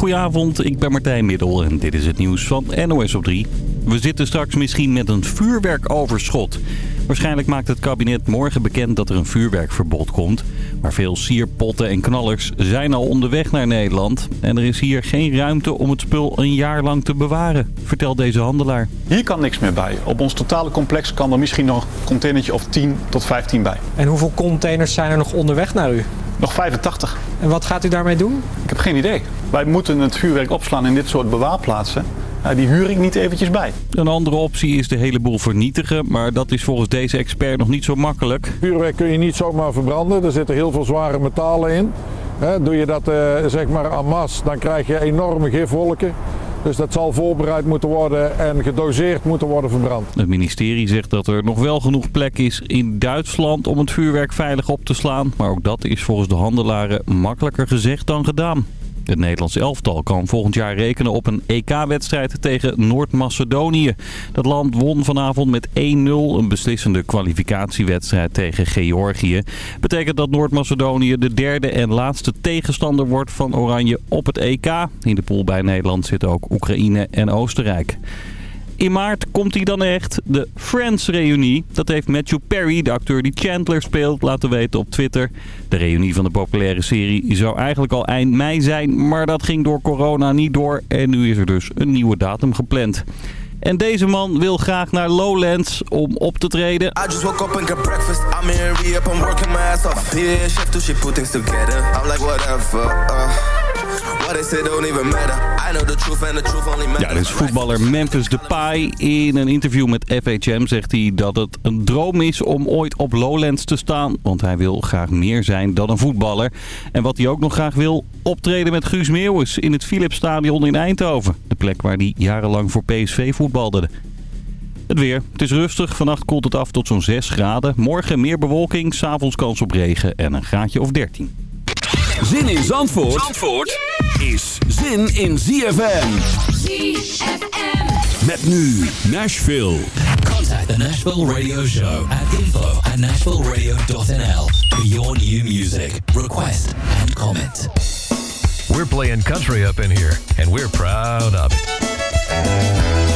Goedenavond, ik ben Martijn Middel en dit is het nieuws van NOS op 3. We zitten straks misschien met een vuurwerkoverschot. Waarschijnlijk maakt het kabinet morgen bekend dat er een vuurwerkverbod komt. Maar veel sierpotten en knallers zijn al onderweg naar Nederland. En er is hier geen ruimte om het spul een jaar lang te bewaren, vertelt deze handelaar. Hier kan niks meer bij. Op ons totale complex kan er misschien nog een containertje of 10 tot 15 bij. En hoeveel containers zijn er nog onderweg naar u? Nog 85. En wat gaat u daarmee doen? Ik heb geen idee. Wij moeten het vuurwerk opslaan in dit soort bewaarplaatsen. Ja, die huur ik niet eventjes bij. Een andere optie is de hele boel vernietigen, maar dat is volgens deze expert nog niet zo makkelijk. Vuurwerk kun je niet zomaar verbranden, er zitten heel veel zware metalen in. Hè, doe je dat eh, zeg maar en masse, dan krijg je enorme gifwolken. Dus dat zal voorbereid moeten worden en gedoseerd moeten worden verbrand. Het ministerie zegt dat er nog wel genoeg plek is in Duitsland om het vuurwerk veilig op te slaan. Maar ook dat is volgens de handelaren makkelijker gezegd dan gedaan. Het Nederlands elftal kan volgend jaar rekenen op een EK-wedstrijd tegen Noord-Macedonië. Dat land won vanavond met 1-0 een beslissende kwalificatiewedstrijd tegen Georgië. Betekent dat Noord-Macedonië de derde en laatste tegenstander wordt van Oranje op het EK. In de pool bij Nederland zitten ook Oekraïne en Oostenrijk. In maart komt hij dan echt, de Friends-reunie. Dat heeft Matthew Perry, de acteur die Chandler speelt, laten weten op Twitter. De reunie van de populaire serie zou eigenlijk al eind mei zijn, maar dat ging door corona niet door. En nu is er dus een nieuwe datum gepland. En deze man wil graag naar Lowlands om op te treden. I Ja, dus voetballer Memphis Depay. In een interview met FHM zegt hij dat het een droom is om ooit op Lowlands te staan. Want hij wil graag meer zijn dan een voetballer. En wat hij ook nog graag wil, optreden met Guus Meeuwis in het Philipsstadion in Eindhoven. De plek waar hij jarenlang voor PSV voetbalde. Het weer. Het is rustig. Vannacht koelt het af tot zo'n 6 graden. Morgen meer bewolking, s'avonds kans op regen en een graadje of 13. Zin in Zandvoort, Zandvoort is zin in ZFM. ZFM. Met nu Nashville. Contact the Nashville Radio Show at info at nashvilleradio.nl for your new music, request and comment. We're playing country up in here, and we're proud of it.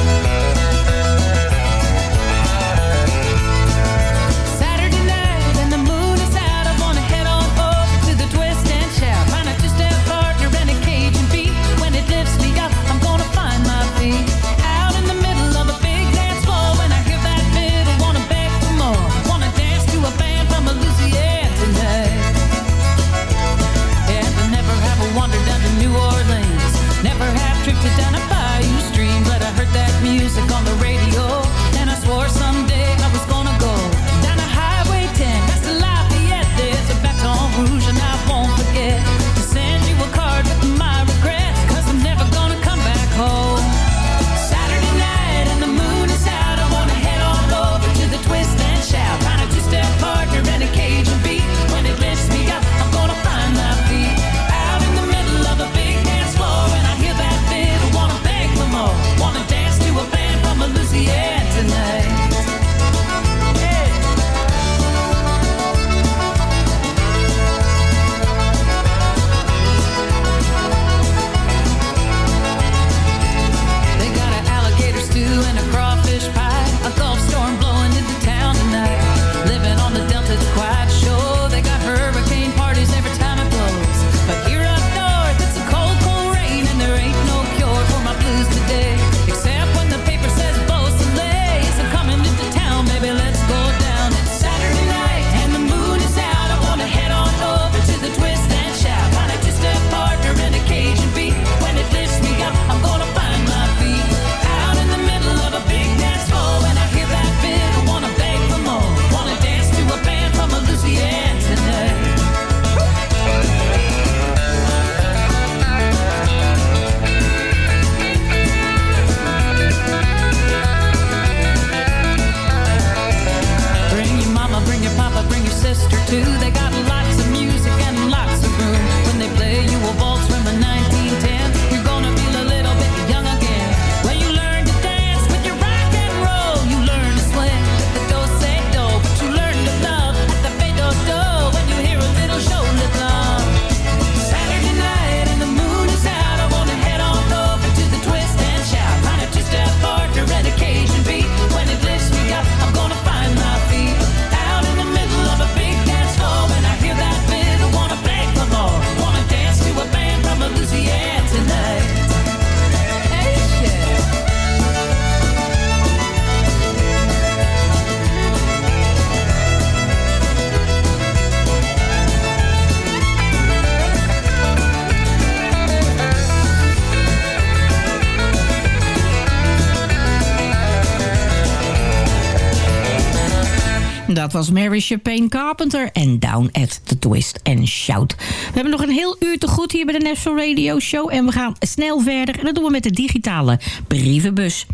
Mary Chapin Carpenter en Down at the Twist and Shout. We hebben nog een heel uur hier bij de National Radio Show. En we gaan snel verder. En dat doen we met de digitale brievenbus.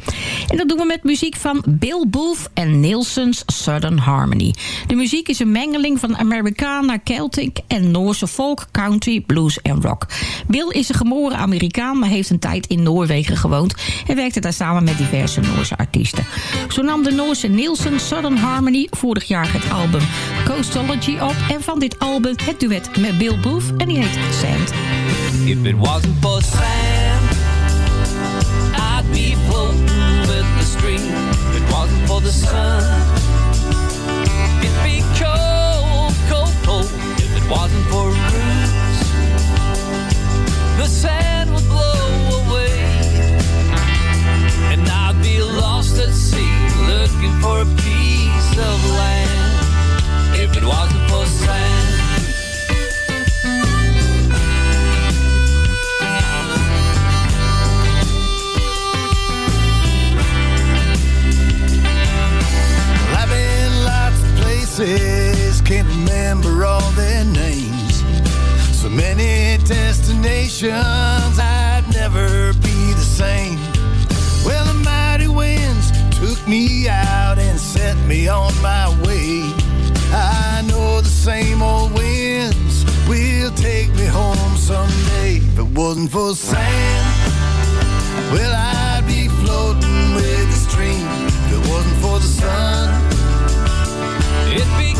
En dat doen we met muziek van Bill Booth en Nielsen's Southern Harmony. De muziek is een mengeling van Americana, Celtic en Noorse folk, country, blues en rock. Bill is een geboren Amerikaan, maar heeft een tijd in Noorwegen gewoond... en werkte daar samen met diverse Noorse artiesten. Zo nam de Noorse Nielsen Southern Harmony vorig jaar het album Coastology op... en van dit album het duet met Bill Booth en die heet Sand. If it wasn't for sand, I'd be floating with the stream. If it wasn't for the sun, it'd be cold, cold, cold. If it wasn't for roots, the sand would blow away. And I'd be lost at sea, looking for a piece of land. If it wasn't places, can't remember all their names. So many destinations, I'd never be the same. Well, the mighty winds took me out and set me on my way. I know the same old winds will take me home someday. If it wasn't for sand, well, I'd be floating with the stream. If it wasn't for the sun, It'd be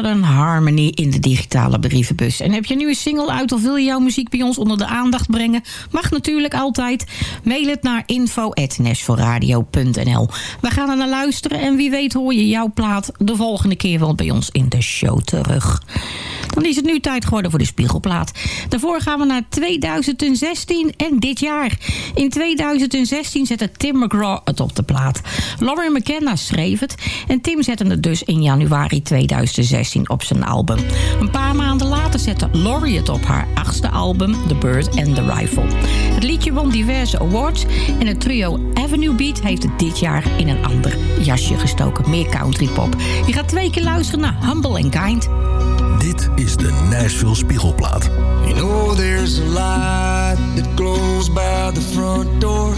Southern Harmony in de digitale brievenbus. En heb je nu een single uit of wil je jouw muziek bij ons onder de aandacht brengen? Mag natuurlijk altijd. Mail het naar info.nashvilleradio.nl We gaan er naar luisteren en wie weet hoor je jouw plaat de volgende keer wel bij ons in de show terug. Dan is het nu tijd geworden voor de Spiegelplaat. Daarvoor gaan we naar 2016 en dit jaar. In 2016 zette Tim McGraw het op de plaat. Lauren McKenna schreef het en Tim zette het dus in januari 2016 op zijn album. Een paar maanden later zette Laurie het op haar achtste album The Bird and the Rifle. Het liedje won diverse awards en het trio Avenue Beat heeft het dit jaar in een ander jasje gestoken. Meer country pop. Je gaat twee keer luisteren naar Humble and Kind. Dit is de Nashville Spiegelplaat. You know there's a light that glows by the front door.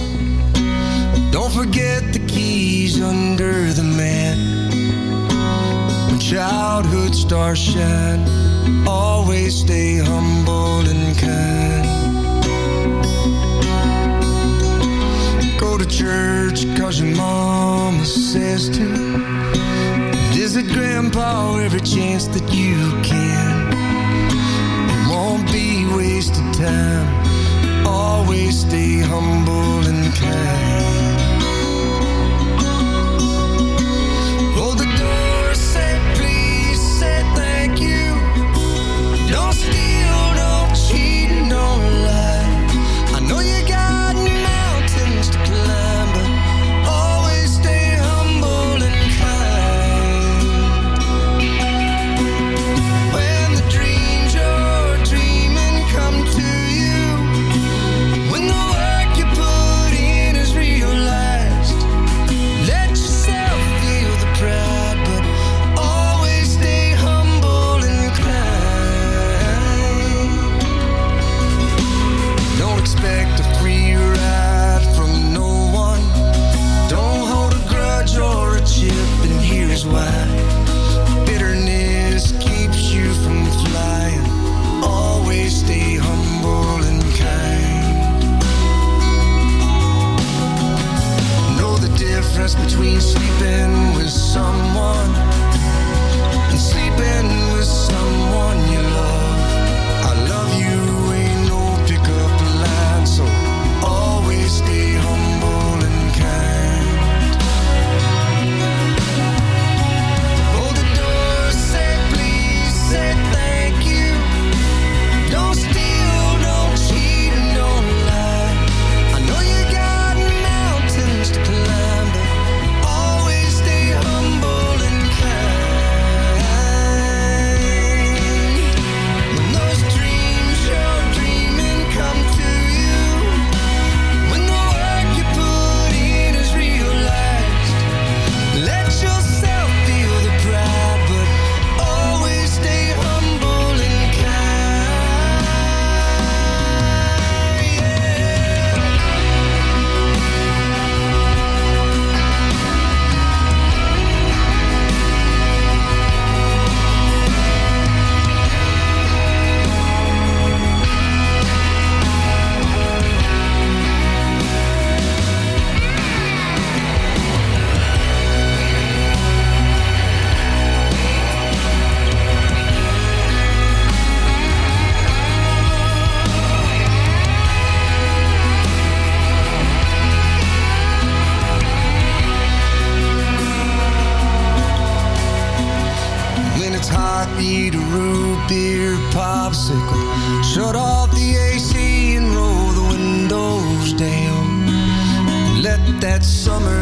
Don't forget the keys under the mat. When childhood stars shine, always stay humble and kind. Go to church cause your mama says. Visit grandpa every chance that you can. It won't be wasted time. Always stay humble and kind.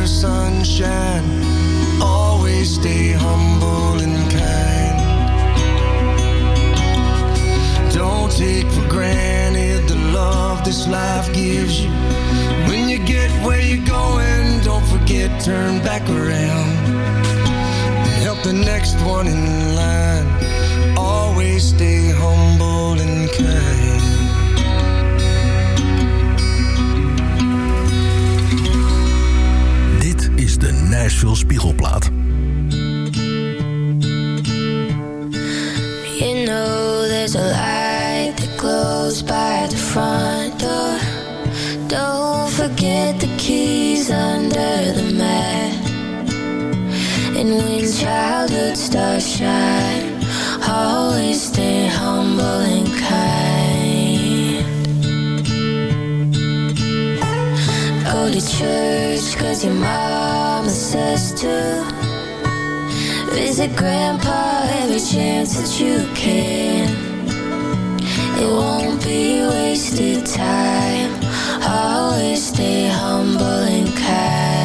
Summer sun. Always stay humble and kind. Don't take for granted the love this life gives you. When you get where you're going, don't forget, turn back around help the next one in line. Always stay humble and kind. Nashville Spiegelplaat. You know there's a light that glows by the front door. Don't forget the keys under the mat. And when childhood stars shine, always stay humble and kind. To church cause your mama says to. Visit grandpa every chance that you can. It won't be wasted time. Always stay humble and kind.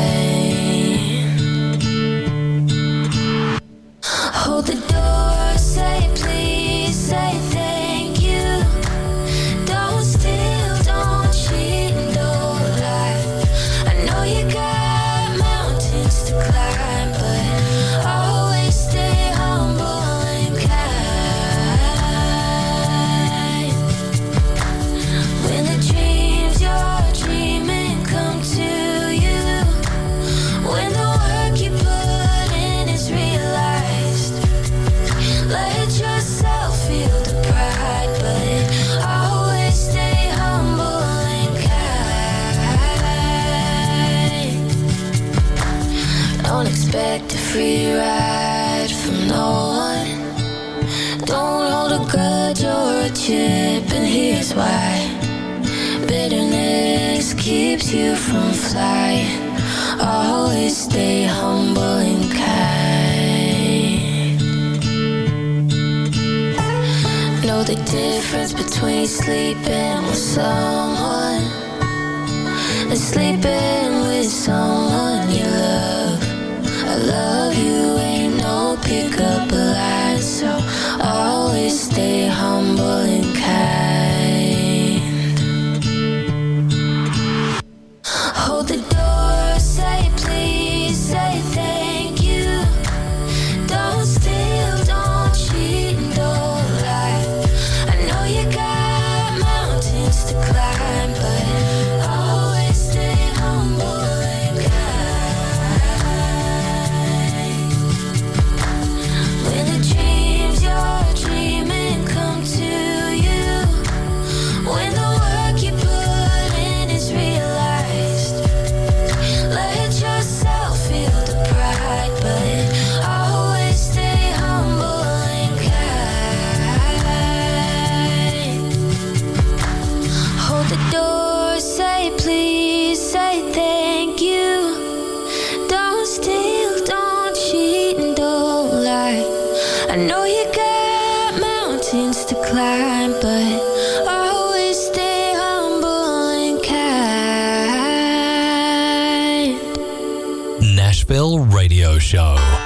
The difference between sleeping with someone and sleeping with someone you love. I love you, ain't no pickup line, so always stay humble and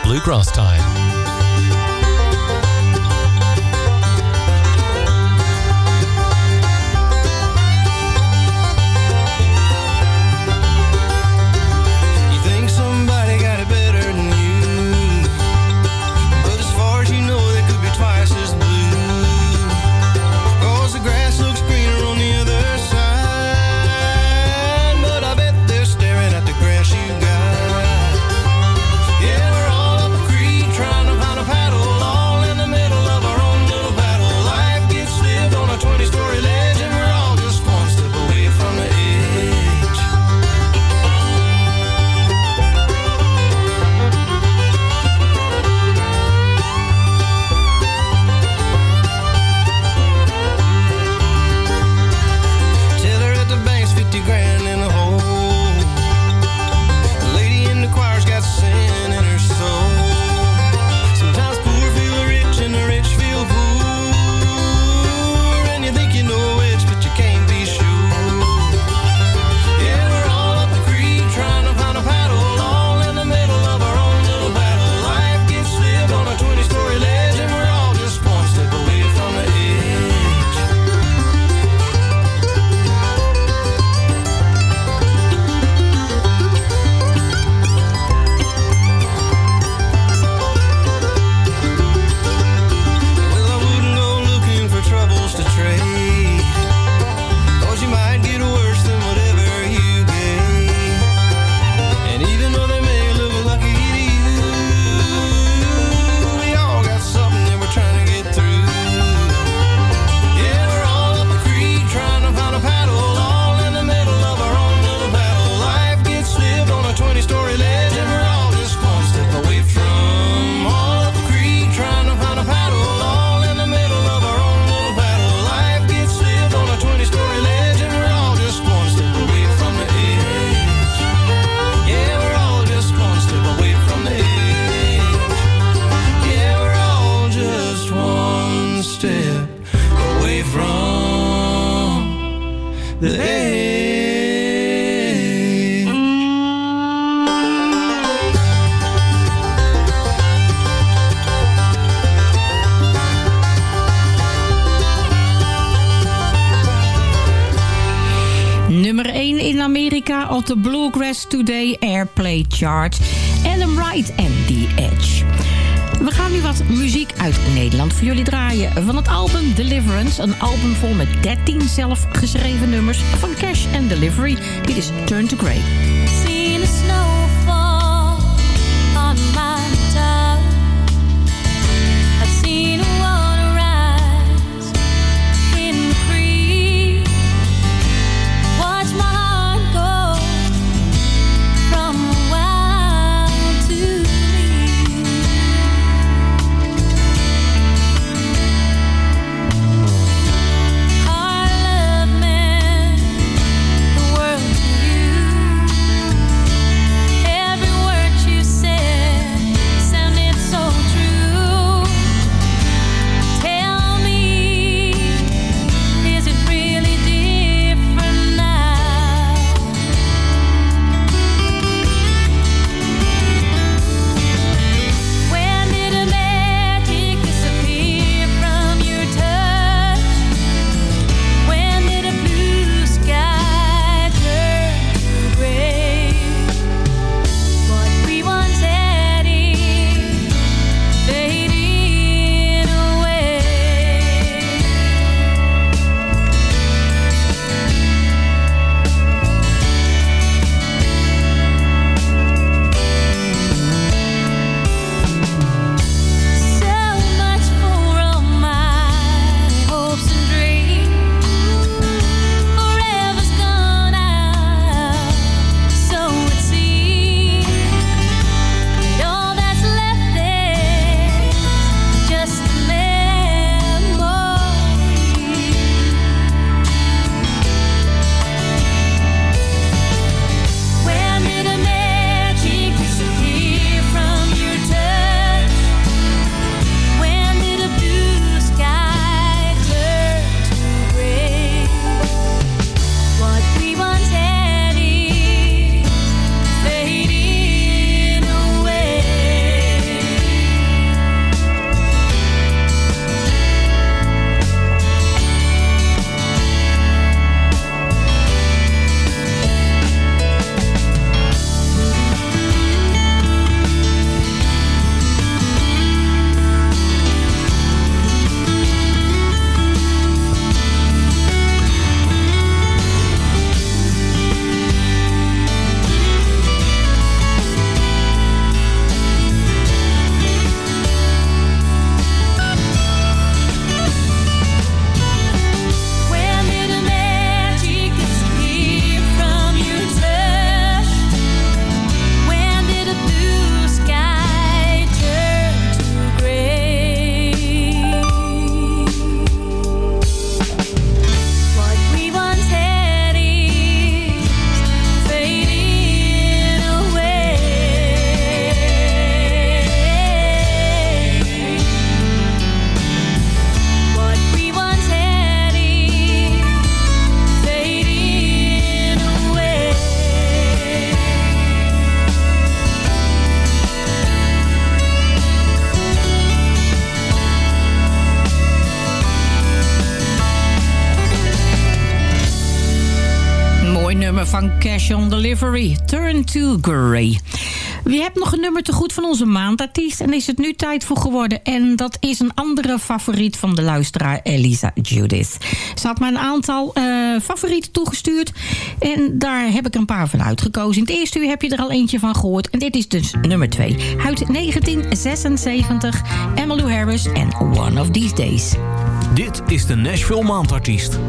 bluegrass time. Today Airplay Chart. Adam Wright en The Edge. We gaan nu wat muziek uit Nederland voor jullie draaien. Van het album Deliverance, een album vol met 13 zelfgeschreven nummers van Cash and Delivery. Dit is Turn to Grey. Turn to Grey. Wie hebt nog een nummer te goed van onze maandartiest... en is het nu tijd voor geworden. En dat is een andere favoriet van de luisteraar Elisa Judith. Ze had me een aantal eh, favorieten toegestuurd... en daar heb ik een paar van uitgekozen. In het eerste uur heb je er al eentje van gehoord. En dit is dus nummer 2. Uit 1976, Emmalou Harris en One of These Days. Dit is de Nashville Maandartiest.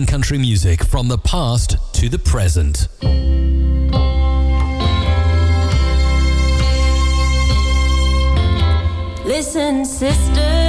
Country music from the past to the present. Listen, sister,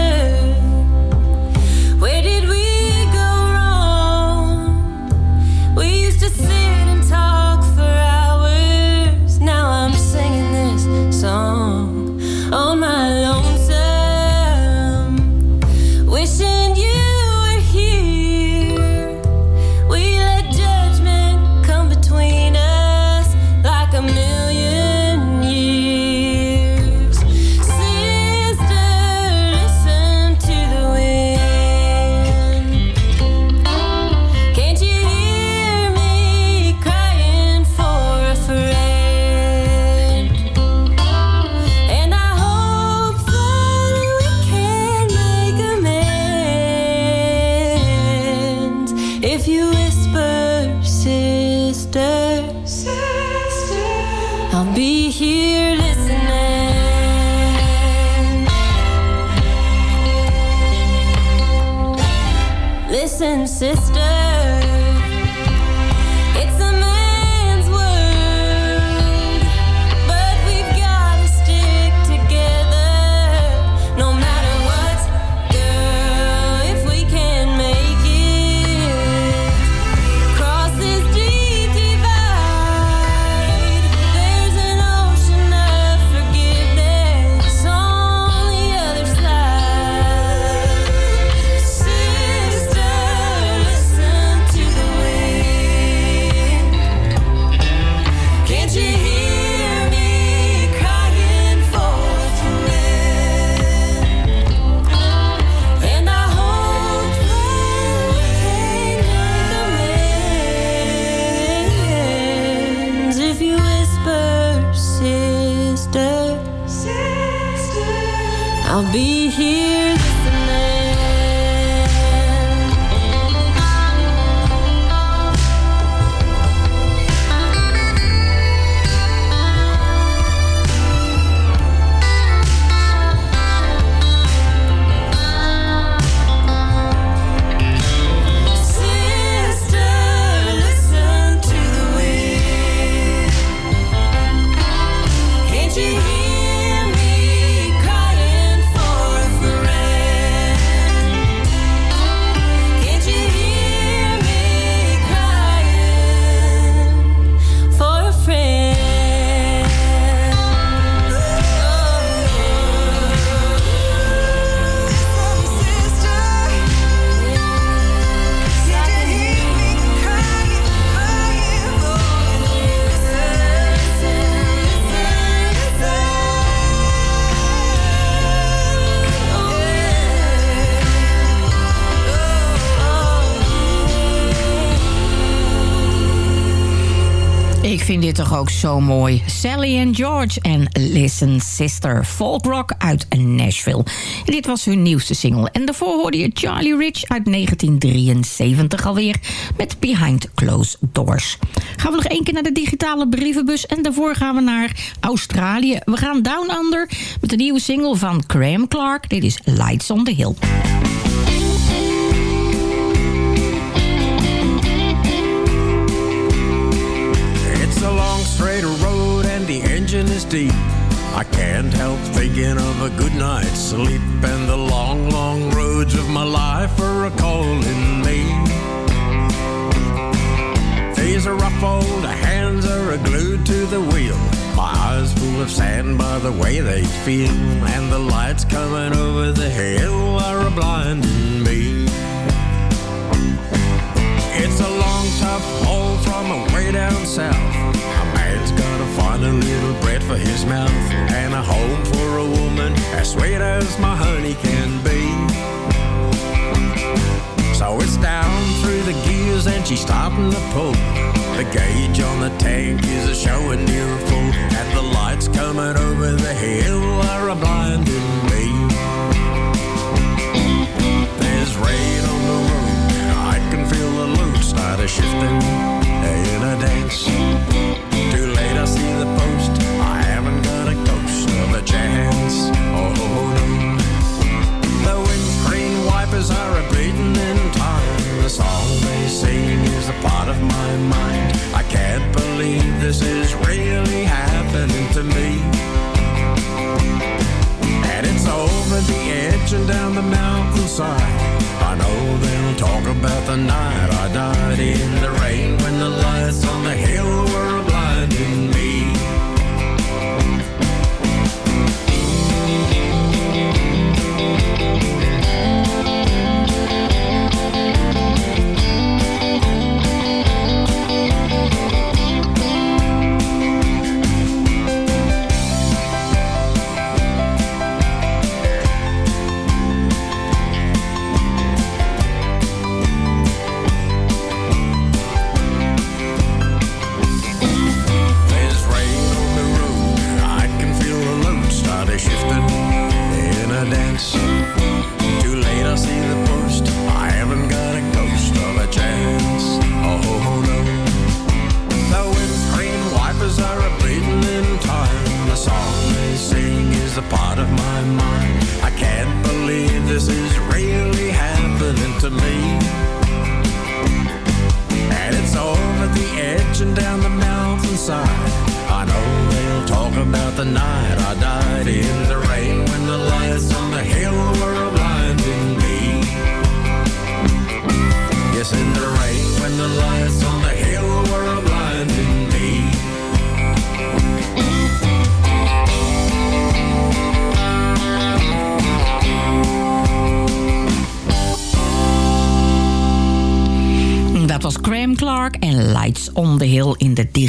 ook zo mooi. Sally and George en Listen Sister. Folk rock uit Nashville. Dit was hun nieuwste single. En daarvoor hoorde je Charlie Rich uit 1973 alweer. Met Behind Closed Doors. Gaan we nog één keer naar de digitale brievenbus. En daarvoor gaan we naar Australië. We gaan Down Under met de nieuwe single van Graham Clark. Dit is Lights on the Hill. Long straight road and the engine is deep. I can't help thinking of a good night's sleep and the long, long roads of my life are a calling me. Days are rough, old hands are glued to the wheel. My eyes full of sand by the way they feel, and the lights coming over the hill are blinding me. It's a long, tough haul from way down south. A find a little bread for his mouth and a home for a woman as sweet as my honey can be. So it's down through the gears and she's starting to pull. The gauge on the tank is a showing near full, and the lights coming over the hill are a blinding me. There's rain on the road, I can feel the load start a shifting in a dance. Too late, I see the post. I haven't got a ghost of a chance. Oh no. The windscreen wipers are a beating in time. The song they sing is a part of my mind. I can't believe this is really happening to me. And it's over the edge and down the mountainside. I know they'll talk about the night I died in the rain when the lights on the hill were blinding me. Bye.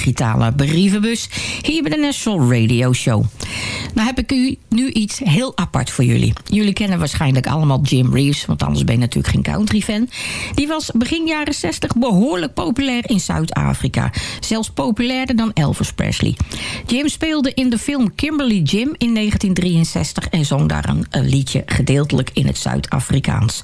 Digitale brievenbus. Hier bij de National Radio Show. Heb ik u nu iets heel apart voor jullie. Jullie kennen waarschijnlijk allemaal Jim Reeves, want anders ben je natuurlijk geen country fan. Die was begin jaren 60 behoorlijk populair in Zuid-Afrika. Zelfs populairder dan Elvis Presley. Jim speelde in de film Kimberly Jim in 1963 en zong daar een, liedje gedeeltelijk in het Zuid-Afrikaans.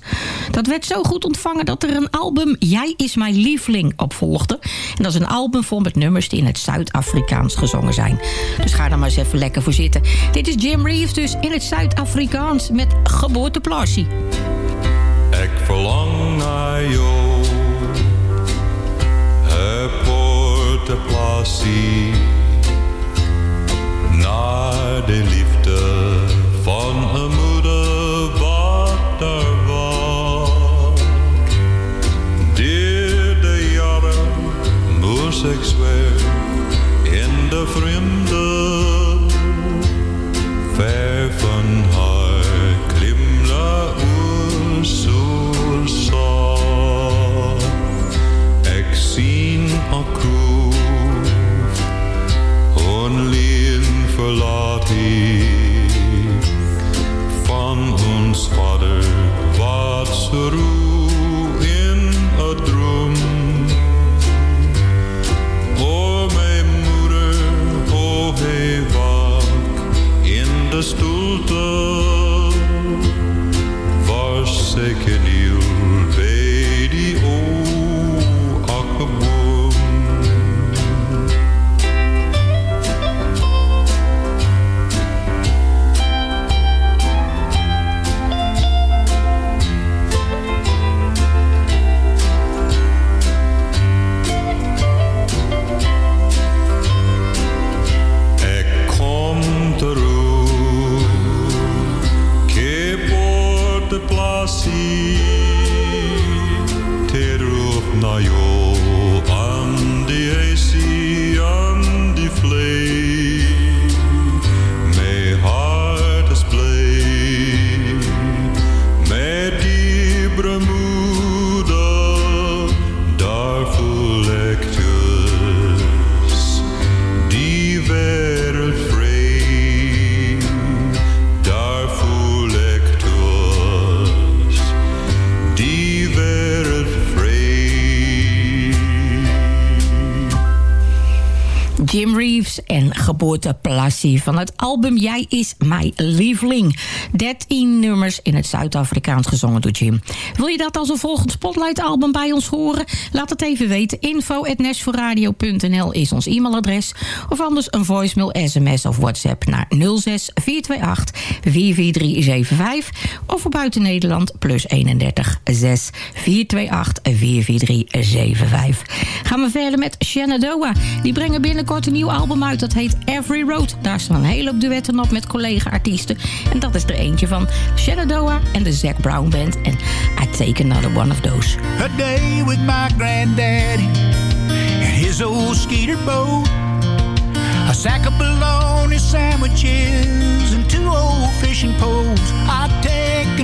Dat werd zo goed ontvangen dat er een album Jij is mijn lieveling op volgde. En dat is een album vol met nummers die in het Zuid-Afrikaans gezongen zijn. Dus ga er maar eens even lekker voor zitten. Dit is Jim Reeves dus in het Zuid-Afrikaans met geboorteplaatsie. Ik verlang naar jou, geboorteplaatsie. Naar de liefde van een moeder wat er was. Door de jaren moest Heaven. Haus. Van het album Jij is mijn lieveling. 13 nummers in het Zuid-Afrikaans gezongen door Jim. Wil je dat als een volgend Spotlight album bij ons horen? Laat het even weten. info.nashforradio.nl is ons e-mailadres. Of anders een voicemail, sms of whatsapp naar 06 428 44375. Of voor buiten Nederland plus 31 6 428 44375. Gaan we verder met Shenandoah. Die brengen binnenkort een nieuw album uit. Dat heet Every Road. Daar staan een hele hoop duetten op met collega-artiesten. En dat is er eentje van Shenandoah en de Zac Brown Band. En I Take Another One of Those. A day with my granddaddy and his old skeeter boat. A sack of bologna sandwiches and two old fishing poles. I'd take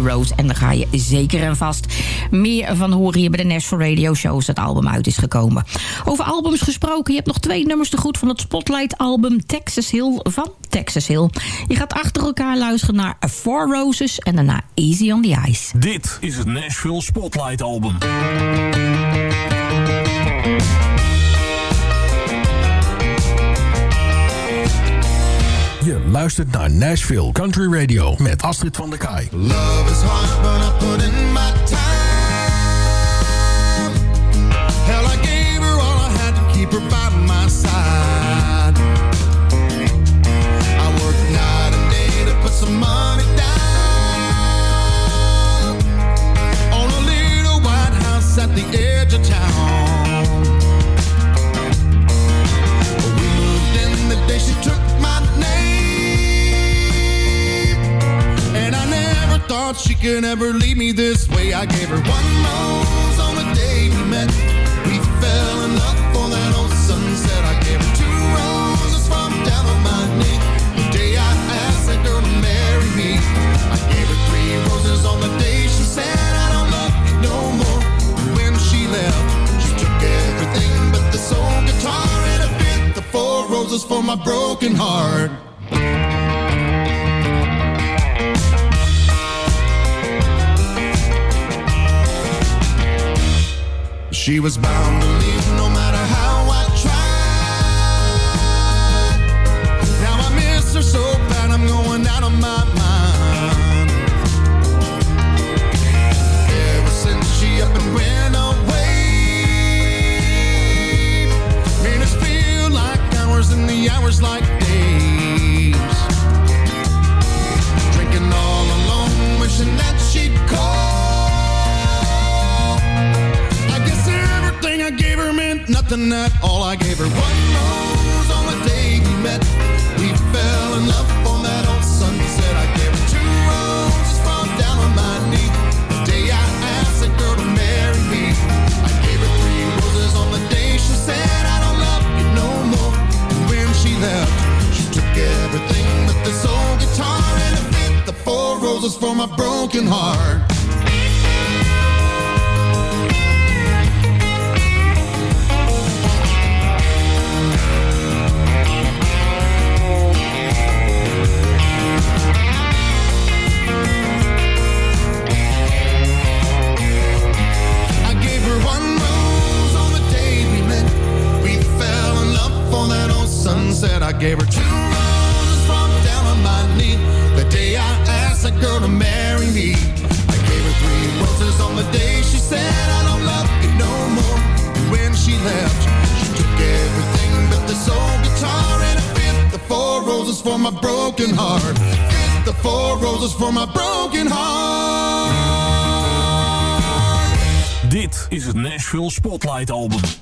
Road. En daar ga je zeker en vast meer van horen hier bij de Nashville Radio Show... als het album uit is gekomen. Over albums gesproken, je hebt nog twee nummers te goed... van het Spotlight album Texas Hill van Texas Hill. Je gaat achter elkaar luisteren naar Four Roses... en daarna Easy on the Ice. Dit is het Nashville Spotlight luistert naar Nashville Country Radio met Astrid van der Kaai. Love is hard, but I put in my time. Hell, I gave her all I had to keep her by my side. I worked night and day to put some money down on a little white house at the edge of town. thought she could ever leave me this way. I gave her one rose on the day we met. We fell in love for that old sunset. I gave her two roses from down on my knee. The day I asked that girl to marry me. I gave her three roses on the day she said, I don't love you no more. When she left, she took everything but the soul guitar and a fifth of four roses for my broken heart. She was bound to leave no matter how I tried. Now I miss her so bad, I'm going out of my mind. Ever since she up and went away, minutes feel like hours and the hours like Spotlight album.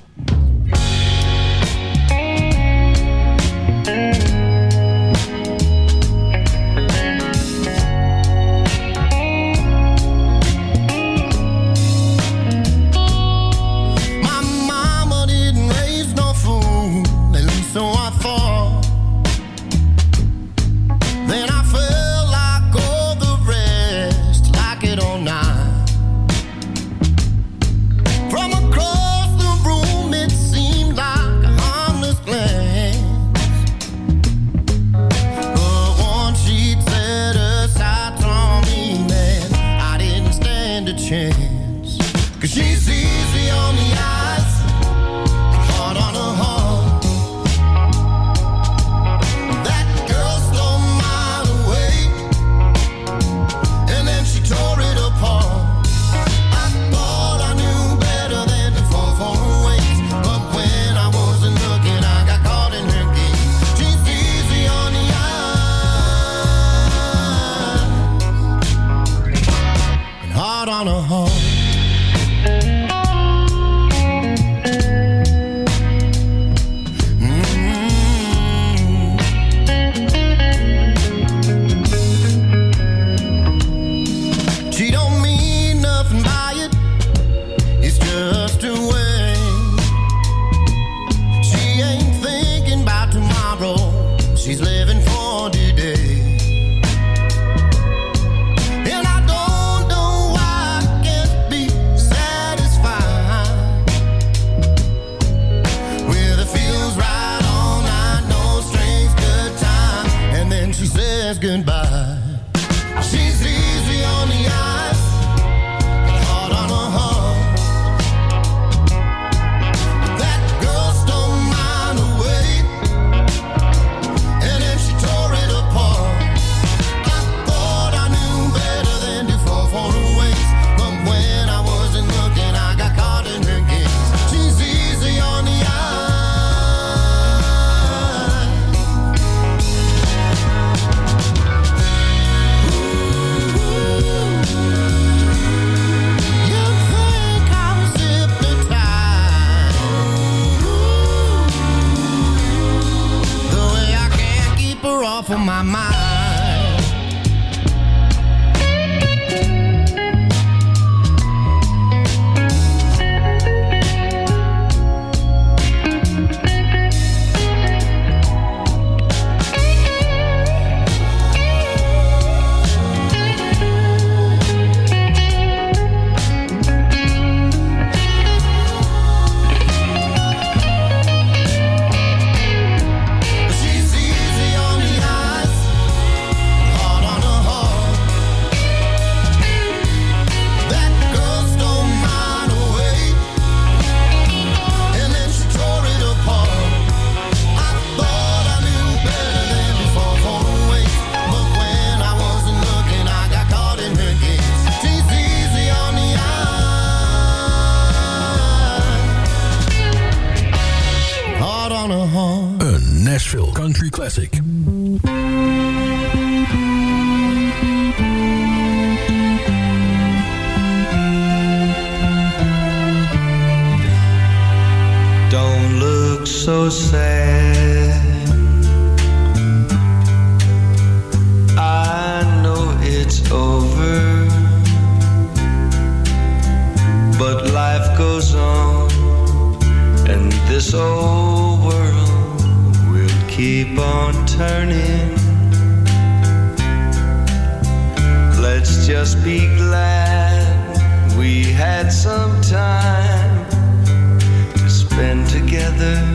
Together.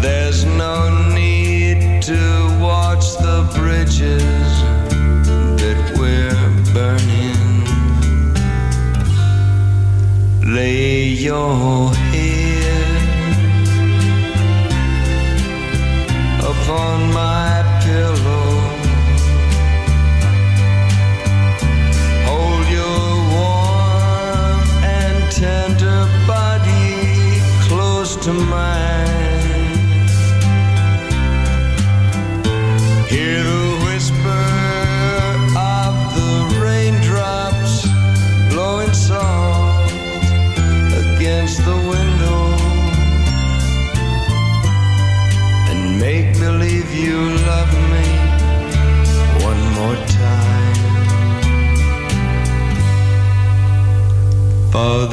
There's no need to watch the bridges that we're burning. Lay your head upon my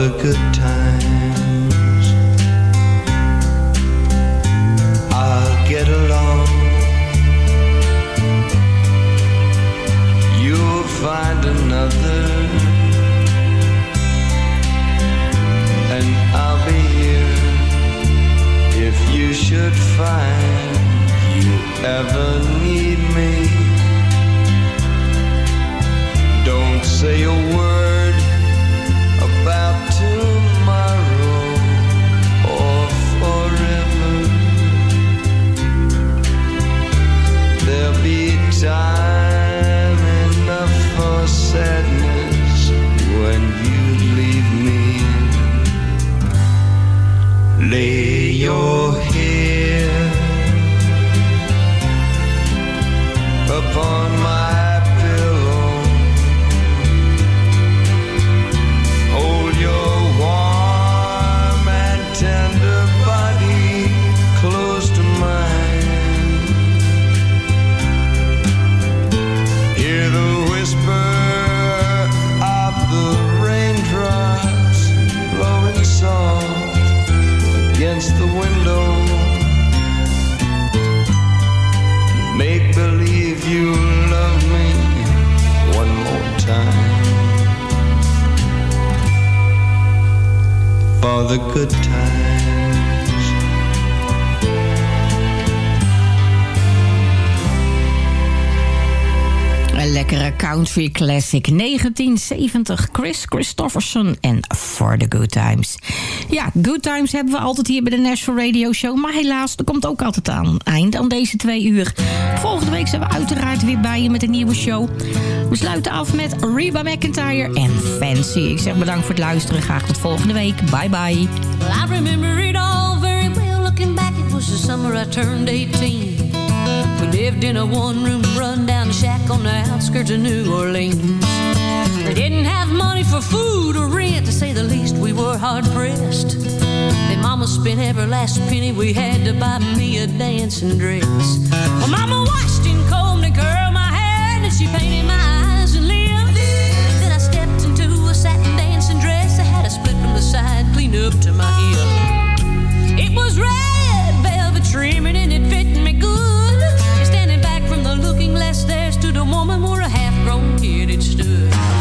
the good times, I'll get along. You'll find another, and I'll be here if you should find you ever country classic 1970. Chris Christofferson en For the Good Times. Ja, Good Times hebben we altijd hier bij de National Radio Show. Maar helaas, er komt ook altijd aan eind aan deze twee uur. Volgende week zijn we uiteraard weer bij je met een nieuwe show. We sluiten af met Reba McIntyre en Fancy. Ik zeg bedankt voor het luisteren. Graag tot volgende week. Bye bye. I remember it all very well. Looking back, it was the summer I turned 18. We lived in a one-room run-down shack on the outskirts of New Orleans. We didn't have money for food or rent, to say the least. We were hard-pressed. Then Mama spent every last penny we had to buy me a dancing dress. Well, Mama washed and combed and curled my hair, and she painted my eyes and lips. Then I stepped into a satin dancing dress. I had a split from the side, cleaned up to my hip. It was red velvet trimming and it fit me good. Stood a woman where a half-grown kid had stood.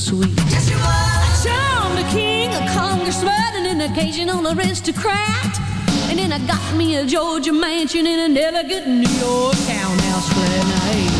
sweet. Yes, you are. I charmed a king, a congressman, and an occasional aristocrat. And then I got me a Georgia mansion in an elegant New York townhouse for night.